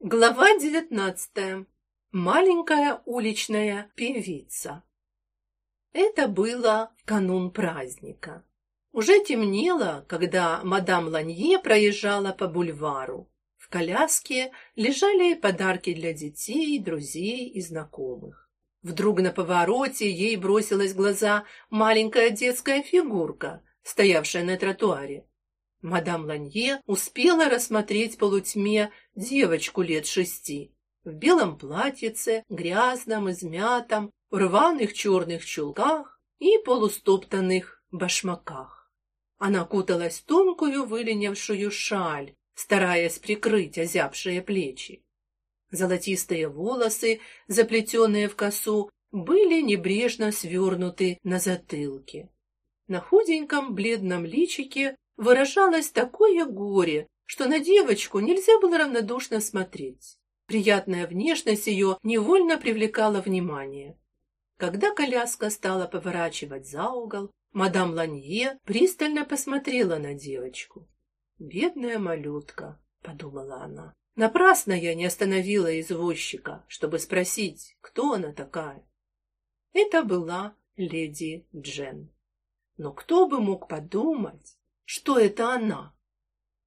Глава девятнадцатая. Маленькая уличная певица. Это было в канун праздника. Уже темнело, когда мадам Ланье проезжала по бульвару. В коляске лежали подарки для детей, друзей и знакомых. Вдруг на повороте ей бросилась в глаза маленькая детская фигурка, стоявшая на тротуаре. Мадам Ланье успела рассмотреть в полутьме девочку лет шести в белом платьице, грязном, измятом, в рваных черных чулках и полустоптанных башмаках. Она куталась в тонкую выленившую шаль, стараясь прикрыть озябшие плечи. Золотистые волосы, заплетенные в косу, были небрежно свернуты на затылке. На худеньком бледном личике выражалось такое горе, что на девочку нельзя было равнодушно смотреть. Приятная внешность ее невольно привлекала внимание. Когда коляска стала поворачивать за угол, мадам Ланье пристально посмотрела на девочку. «Бедная малютка», — подумала она. «Напрасно я не остановила извозчика, чтобы спросить, кто она такая». Это была леди Джен. Но кто бы мог подумать, что это она?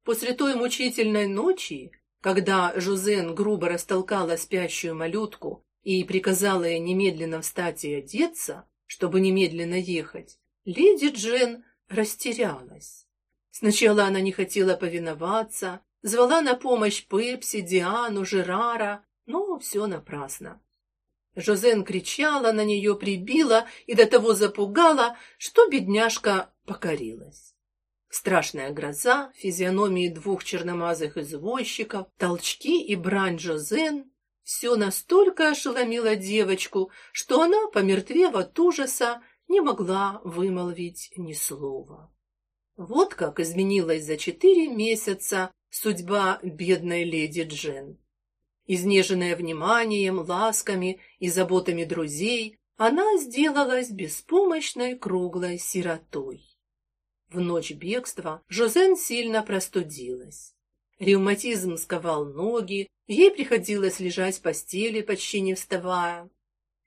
После той мучительной ночи, когда Жозен грубо растолкала спящую малютку и приказала ей немедленно встать и одеться, чтобы немедленно ехать, леди Джен растерялась. Сначала она не хотела повиноваться, звала на помощь Пепси, Диану, Жерара, но все напрасно. Жозен кричала на нее, прибила и до того запугала, что бедняжка покорилась. Страшная гроза, физиономии двух черномазых извозчиков, толчки и брань Жозен — все настолько ошеломило девочку, что она, помертвев от ужаса, не могла вымолвить ни слова. Вот как изменилась за четыре месяца судьба бедной леди Джен. Изнеженная вниманием, ласками и заботами друзей, она сделалась беспомощной круглой сиротой. В ночь бегства Жозен сильно простудилась. Ревматизм сковал ноги, ей приходилось лежать в постели, почти не вставая.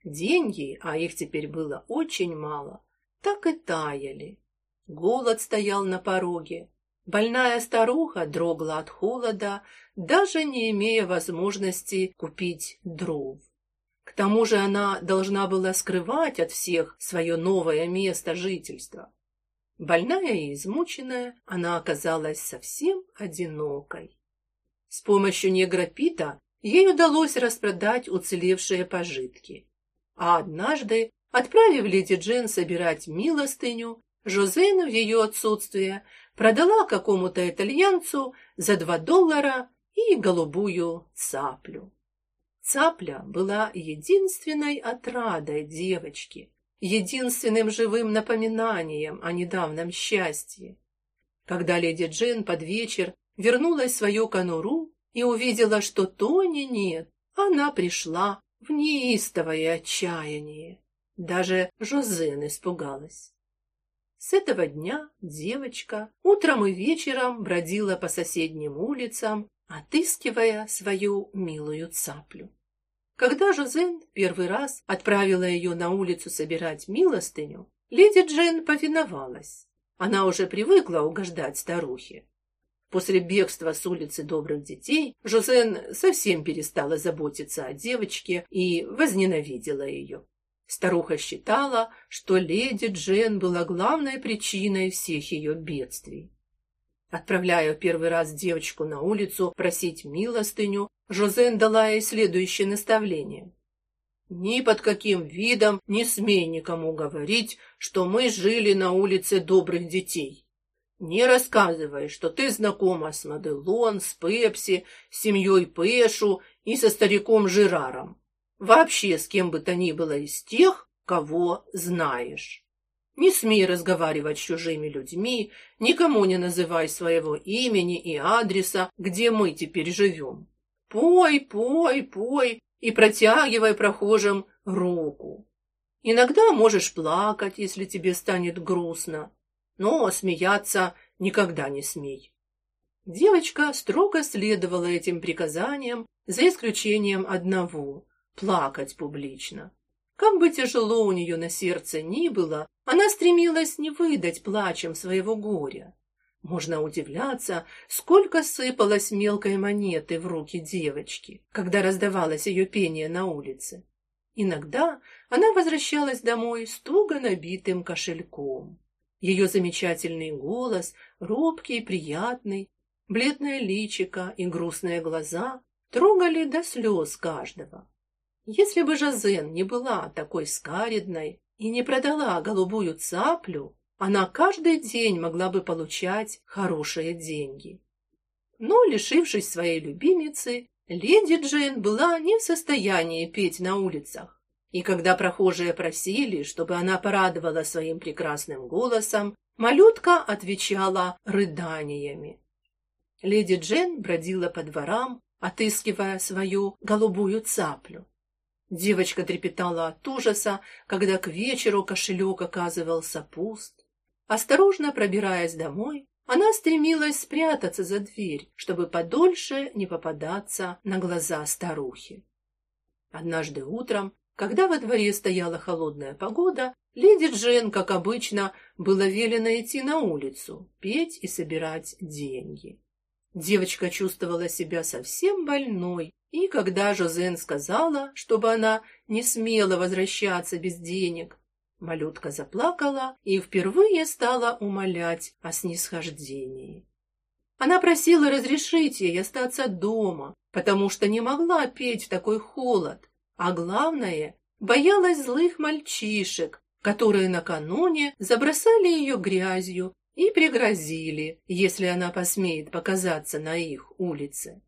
Деньги, а их теперь было очень мало, так и таяли. Голод стоял на пороге. Больная старуха дрогла от холода, даже не имея возможности купить дров. К тому же она должна была скрывать от всех свое новое место жительства. Больная и измученная, она оказалась совсем одинокой. С помощью негра Пита ей удалось распродать уцелевшие пожитки. А однажды, отправив леди Джен собирать милостыню, Жозен в ее отсутствие продала какому-то итальянцу за два доллара и голубую цаплю. Цапля была единственной отрадой девочки, единственным живым напоминанием о недавнем счастье. Когда леди Джин под вечер вернулась в свою конуру и увидела, что Тони нет, она пришла в неистовое отчаяние. Даже Жозен испугалась. С этого дня девочка утром и вечером бродила по соседним улицам, отыскивая свою милую цаплю. Когда Жозен первый раз отправила ее на улицу собирать милостыню, леди Джен повиновалась. Она уже привыкла угождать старухе. После бегства с улицы добрых детей Жозен совсем перестала заботиться о девочке и возненавидела ее. Старуха считала, что леди Джен была главной причиной всех ее бедствий. Отправляя первый раз девочку на улицу просить милостыню, Жозен дала ей следующее наставление. «Ни под каким видом не смей никому говорить, что мы жили на улице добрых детей. Не рассказывай, что ты знакома с Маделон, с Пепси, с семьей Пэшу и со стариком Жераром. Вообще с кем бы то ни было из тех, кого знаешь». Не смей разговаривать с чужими людьми, никому не называй своего имени и адреса, где мы теперь живем. Пой, пой, пой и протягивай прохожим руку. Иногда можешь плакать, если тебе станет грустно, но смеяться никогда не смей. Девочка строго следовала этим приказаниям, за исключением одного – плакать публично. Как бы тяжело у нее на сердце ни было, она стремилась не выдать плачем своего горя. Можно удивляться, сколько сыпалось мелкой монеты в руки девочки, когда раздавалось ее пение на улице. Иногда она возвращалась домой с туго набитым кошельком. Ее замечательный голос, робкий и приятный, бледное личико и грустные глаза трогали до слез каждого. Если бы Жазен не была такой скаридной и не продала голубую цаплю, она каждый день могла бы получать хорошие деньги. Но, лишившись своей любимицы, леди Джейн была не в состоянии петь на улицах. И когда прохожие просили, чтобы она порадовала своим прекрасным голосом, малютка отвечала рыданиями. Леди Джейн бродила по дворам, отыскивая свою голубую цаплю. Девочка трепетала от ужаса, когда к вечеру кошелек оказывался пуст. Осторожно пробираясь домой, она стремилась спрятаться за дверь, чтобы подольше не попадаться на глаза старухи. Однажды утром, когда во дворе стояла холодная погода, леди Джен, как обычно, было велено идти на улицу, петь и собирать деньги. Девочка чувствовала себя совсем больной, и когда Жозен сказала, чтобы она не смела возвращаться без денег, малютка заплакала и впервые стала умолять о снисхождении. Она просила разрешить ей остаться дома, потому что не могла петь в такой холод, а главное, боялась злых мальчишек, которые накануне забросали ее грязью и пригрозили, если она посмеет показаться на их улице.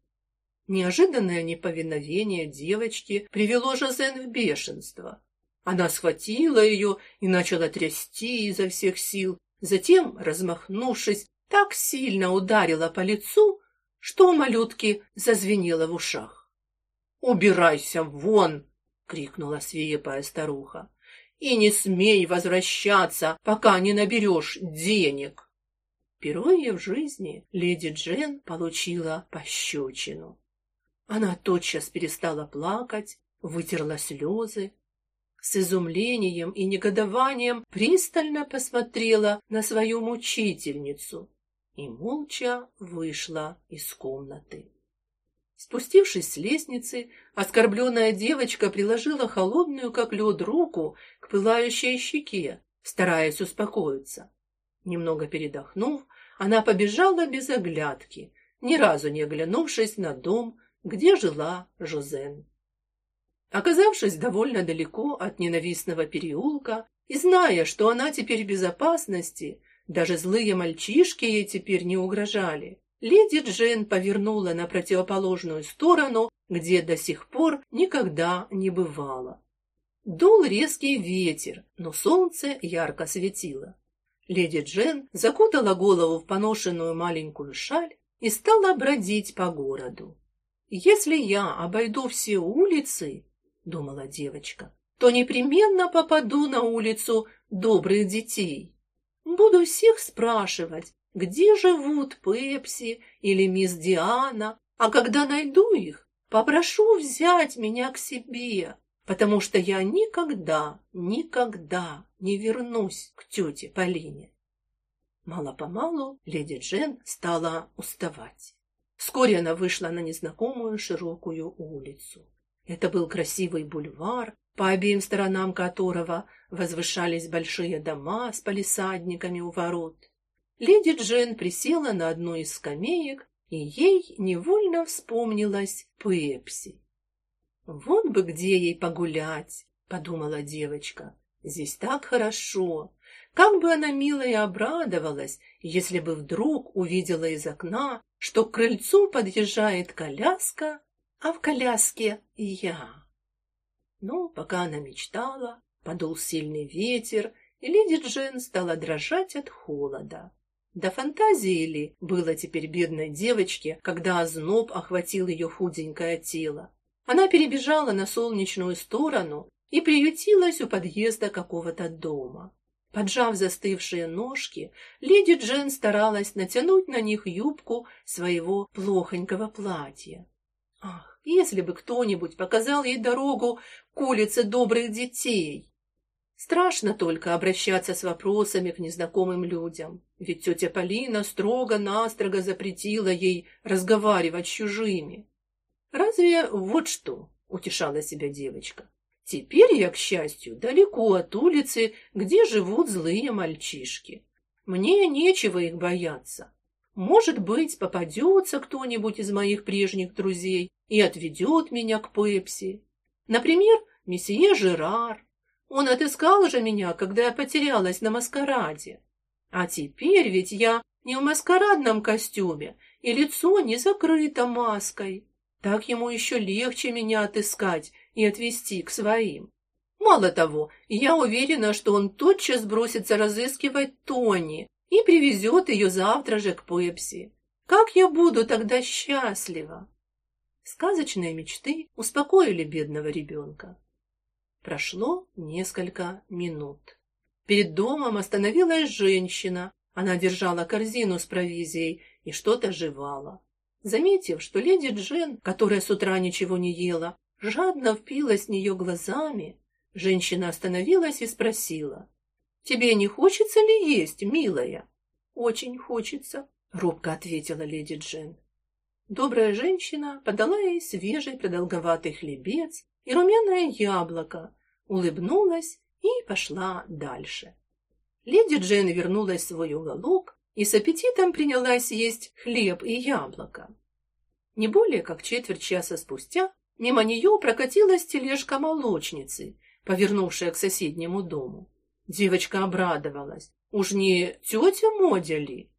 Неожиданное неповиновение девочки привело Жозен в бешенство. Она схватила ее и начала трясти изо всех сил, затем, размахнувшись, так сильно ударила по лицу, что у малютки зазвенело в ушах. «Убирайся вон!» — крикнула свирепая старуха. «И не смей возвращаться, пока не наберешь денег!» Впервые в жизни леди Джен получила пощечину. Она тотчас перестала плакать, вытерла слезы, с изумлением и негодованием пристально посмотрела на свою мучительницу и молча вышла из комнаты. Спустившись с лестницы, оскорбленная девочка приложила холодную, как лед, руку к пылающей щеке, стараясь успокоиться. Немного передохнув, она побежала без оглядки, ни разу не оглянувшись на дом, где жила Жозен. Оказавшись довольно далеко от ненавистного переулка и зная, что она теперь в безопасности, даже злые мальчишки ей теперь не угрожали, леди Джен повернула на противоположную сторону, где до сих пор никогда не бывала. Дул резкий ветер, но солнце ярко светило. Леди Джен закутала голову в поношенную маленькую шаль и стала бродить по городу. Если я обойду все улицы, думала девочка, то непременно попаду на улицу добрых детей. Буду всех спрашивать, где живут Пепси или мисс Диана, а когда найду их, попрошу взять меня к себе, потому что я никогда, никогда не вернусь к тете Полине. Мало-помалу леди Джен стала уставать. Вскоре она вышла на незнакомую широкую улицу. Это был красивый бульвар, по обеим сторонам которого возвышались большие дома с палисадниками у ворот. Леди Джен присела на одну из скамеек, и ей невольно вспомнилась Пепси. Вот бы где ей погулять, подумала девочка. Здесь так хорошо. Как бы она мило и обрадовалась, если бы вдруг увидела из окна, что к крыльцу подъезжает коляска, а в коляске я. Но пока она мечтала, подул сильный ветер, и леди Джен стала дрожать от холода. До фантазии ли было теперь бедной девочке, когда озноб охватил ее худенькое тело? Она перебежала на солнечную сторону и приютилась у подъезда какого-то дома. Поджав застывшие ножки, леди Джен старалась натянуть на них юбку своего плохонького платья. Ах, если бы кто-нибудь показал ей дорогу к улице добрых детей! Страшно только обращаться с вопросами к незнакомым людям, ведь тетя Полина строго-настрого запретила ей разговаривать с чужими. Разве вот что, утешала себя девочка. Теперь я, к счастью, далеко от улицы, где живут злые мальчишки. Мне нечего их бояться. Может быть, попадется кто-нибудь из моих прежних друзей и отведет меня к Пепси. Например, месье Жерар. Он отыскал же меня, когда я потерялась на маскараде. А теперь ведь я не в маскарадном костюме, и лицо не закрыто маской. Так ему еще легче меня отыскать и отвести к своим. Мало того, я уверена, что он тотчас бросится разыскивать Тони и привезет ее завтра же к Пепси. Как я буду тогда счастлива? Сказочные мечты успокоили бедного ребенка. Прошло несколько минут. Перед домом остановилась женщина. Она держала корзину с провизией и что-то жевала. Заметив, что леди Джен, которая с утра ничего не ела, жадно впилась в нее глазами, женщина остановилась и спросила: "Тебе не хочется ли есть, милая?" "Очень хочется", робко ответила леди Джен. Добрая женщина подала ей свежий продолговатый хлебец и румяное яблоко, улыбнулась и пошла дальше. Леди Джен вернулась в свой уголок и с аппетитом принялась есть хлеб и яблоко. Не более как четверть часа спустя мимо нее прокатилась тележка молочницы, повернувшая к соседнему дому. Девочка обрадовалась. Уж не тетя Модя ли?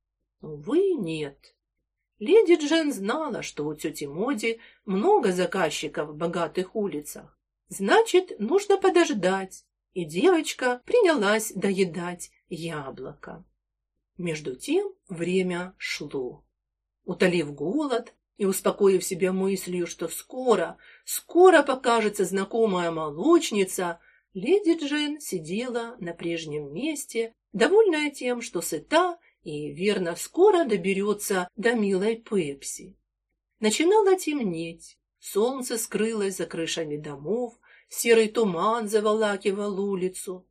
Увы, нет. Леди Джен знала, что у тети Моди много заказчиков в богатых улицах. Значит, нужно подождать. И девочка принялась доедать яблоко. Между тем время шло. Утолив голод и успокоив себя мыслью, что скоро, скоро покажется знакомая молочница, леди Джин сидела на прежнем месте, довольная тем, что сыта и, верно, скоро доберется до милой Пепси. Начинало темнеть, солнце скрылось за крышами домов, серый туман заволакивал улицу.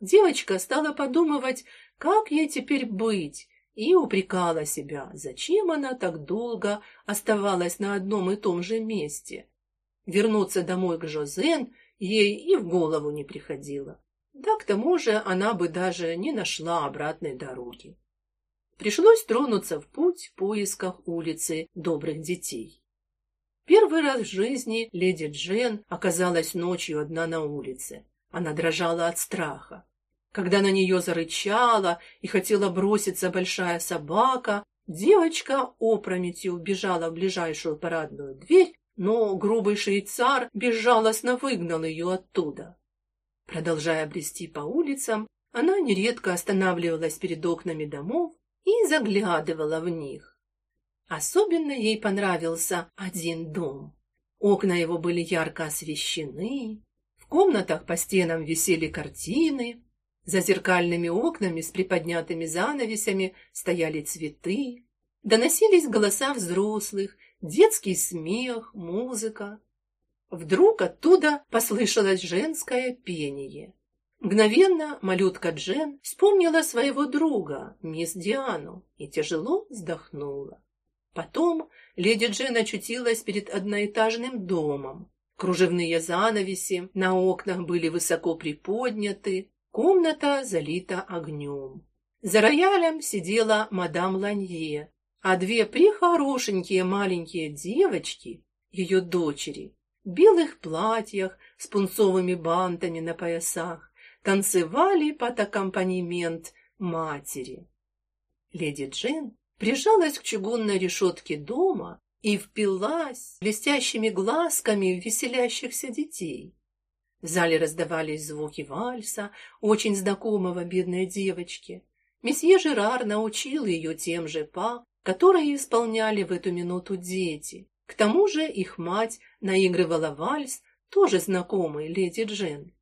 Девочка стала подумывать, как ей теперь быть, и упрекала себя, зачем она так долго оставалась на одном и том же месте. Вернуться домой к Жозен ей и в голову не приходило. Да к тому же она бы даже не нашла обратной дороги. Пришлось тронуться в путь в поисках улицы добрых детей. Первый раз в жизни леди Джен оказалась ночью одна на улице. Она дрожала от страха. Когда на нее зарычала и хотела броситься большая собака, девочка опрометью убежала в ближайшую парадную дверь, но грубый швейцар безжалостно выгнал ее оттуда. Продолжая брести по улицам, она нередко останавливалась перед окнами домов и заглядывала в них. Особенно ей понравился один дом. Окна его были ярко освещены, в комнатах по стенам висели картины, за зеркальными окнами с приподнятыми занавесями стояли цветы, доносились голоса взрослых, детский смех, музыка. Вдруг оттуда послышалось женское пение. Мгновенно малютка Джен вспомнила своего друга, мисс Диану, и тяжело вздохнула. Потом леди Джен очутилась перед одноэтажным домом. Кружевные занавеси на окнах были высоко приподняты, Комната залита огнем. За роялем сидела мадам Ланье, а две прихорошенькие маленькие девочки, ее дочери, в белых платьях с пунцовыми бантами на поясах, танцевали под аккомпанемент матери. Леди Джин прижалась к чугунной решетке дома и впилась блестящими глазками в веселящихся детей. В зале раздавались звуки вальса, очень знакомого бедной девочке. Месье Жерар научил ее тем же па, которые исполняли в эту минуту дети. К тому же их мать наигрывала вальс, тоже знакомый леди Джен.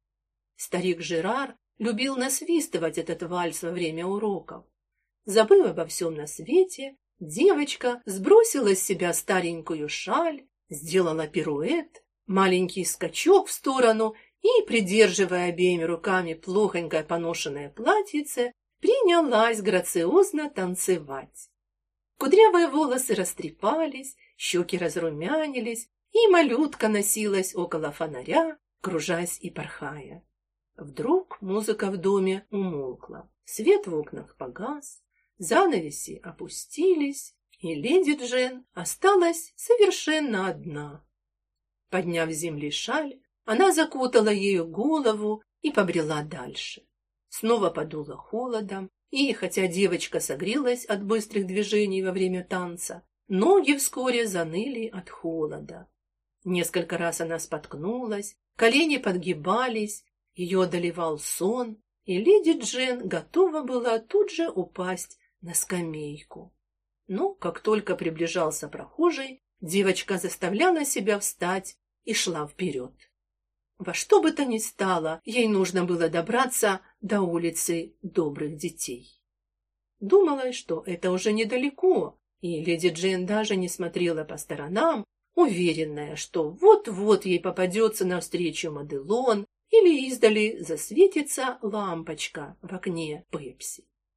Старик Жерар любил насвистывать этот вальс во время уроков. Забыв обо всем на свете, девочка сбросила с себя старенькую шаль, сделала пируэт, маленький скачок в сторону и, придерживая обеими руками плохонькое поношенное платьице, принялась грациозно танцевать. Кудрявые волосы растрепались, щеки разрумянились, и малютка носилась около фонаря, кружась и порхая. Вдруг музыка в доме умолкла, свет в окнах погас, занавеси опустились, и леди Джен осталась совершенно одна. Подняв с земли шаль, она закутала ею голову и побрела дальше. Снова подуло холодом, и, хотя девочка согрелась от быстрых движений во время танца, ноги вскоре заныли от холода. Несколько раз она споткнулась, колени подгибались, ее одолевал сон, и леди Джен готова была тут же упасть на скамейку. Но как только приближался прохожий, девочка заставляла себя встать и шла вперед. Во что бы то ни стало, ей нужно было добраться до улицы добрых детей. Думала, что это уже недалеко, и леди Джейн даже не смотрела по сторонам, уверенная, что вот-вот ей попадется навстречу Маделон или издали засветится лампочка в окне Пепси.